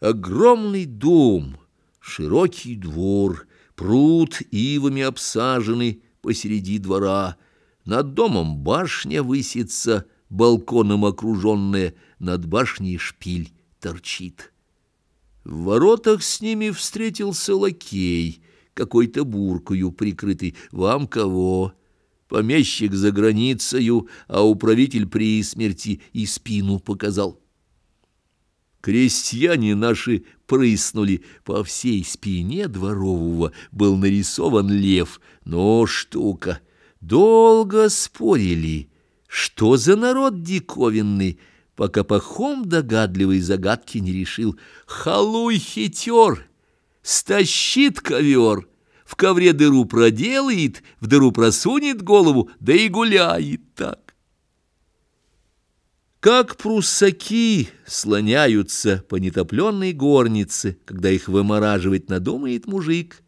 Огромный дом, широкий двор, пруд ивами обсаженный посреди двора. Над домом башня высится, балконом окруженная, над башней шпиль торчит. В воротах с ними встретился лакей, какой-то буркою прикрытый. «Вам кого?» Помещик за границею, а управитель при смерти и спину показал. Крестьяне наши прыснули, по всей спине дворового был нарисован лев, но штука. Долго спорили, что за народ диковинный, пока Пахом догадливый загадки не решил. Халуй хитер, стащит ковер, в ковре дыру проделает, в дыру просунет голову, да и гуляет так. Как пруссаки слоняются по нетопленной горнице, когда их вымораживать надумает мужик.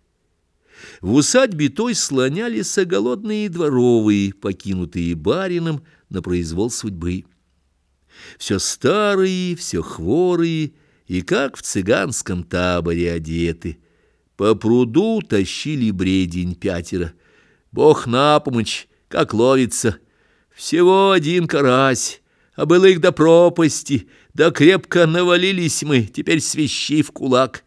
В усадьбе той слонялись голодные дворовые, покинутые барином на произвол судьбы. Все старые, все хворые, и как в цыганском таборе одеты. По пруду тащили бредень пятеро. Бог на помощь, как ловится. Всего один карась а было их до пропасти, да крепко навалились мы, теперь свищи в кулак.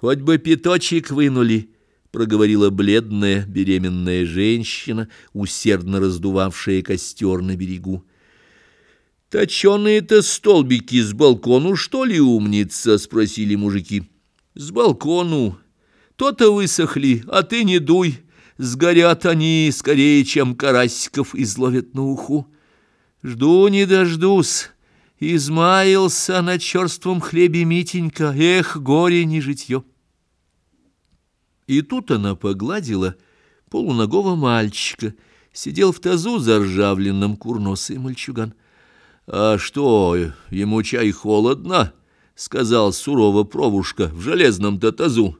Хоть бы пяточек вынули, — проговорила бледная беременная женщина, усердно раздувавшая костер на берегу. «Точеные-то столбики с балкону, что ли, умница?» — спросили мужики. «С балкону. То-то высохли, а ты не дуй. Сгорят они скорее, чем карасиков изловят на уху». Жду не дождусь. Измаился на черством хлебе Митенька. Эх, горе не житье. И тут она погладила полуногого мальчика. Сидел в тазу заржавленным курносый мальчуган. — А что, ему чай холодно? — сказал сурово провушка в железном-то тазу.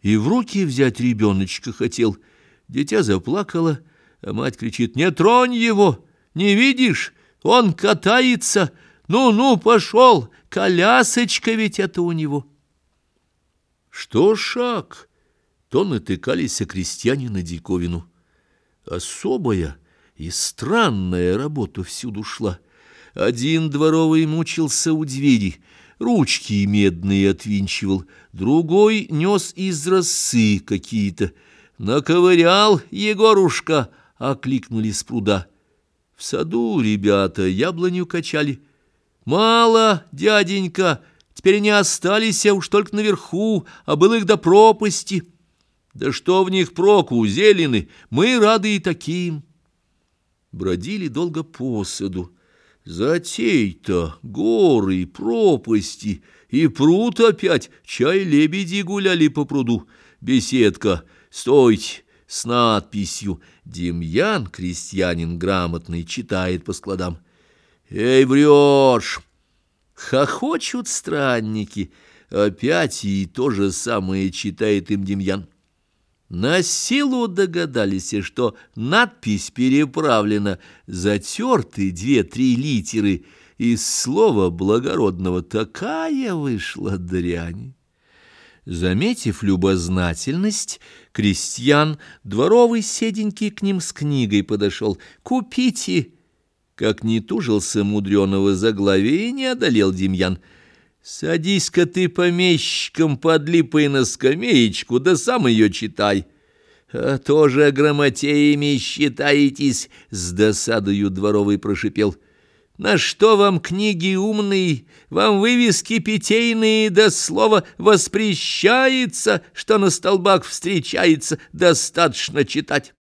И в руки взять ребеночка хотел. Дитя заплакало, а мать кричит «Не тронь его!» Не видишь? Он катается. Ну-ну, пошел. Колясочка ведь это у него. Что шаг, то натыкались крестьяне на диковину. Особая и странная работа всюду шла. Один дворовый мучился у двери, ручки медные отвинчивал, другой нес из росы какие-то. «Наковырял, Егорушка!» — окликнули с пруда. В саду ребята яблоню качали. Мало, дяденька, теперь не остались, а уж только наверху, а было их до пропасти. Да что в них проку, зелены, мы рады и таким. Бродили долго по саду. Затей-то горы, пропасти и пруд опять, чай лебеди гуляли по пруду. Беседка, стойте, с надписью «Демьян, крестьянин грамотный, читает по складам». «Эй, врешь!» Хохочут странники. Опять и то же самое читает им Демьян. На силу догадались, что надпись переправлена, затерты две-три литеры, из слова благородного такая вышла дрянь. Заметив любознательность, крестьян, дворовый седенький к ним с книгой подошел. «Купите!» Как не тужился мудреного заглавия, не одолел Демьян. «Садись-ка ты помещиком под липой на скамеечку, да сам ее читай». «А тоже грамотеями считаетесь?» — с досадою дворовый прошипел. — на что вам книги умные, вам вывески питейные, да слово воспрещается, что на столбах встречается, достаточно читать.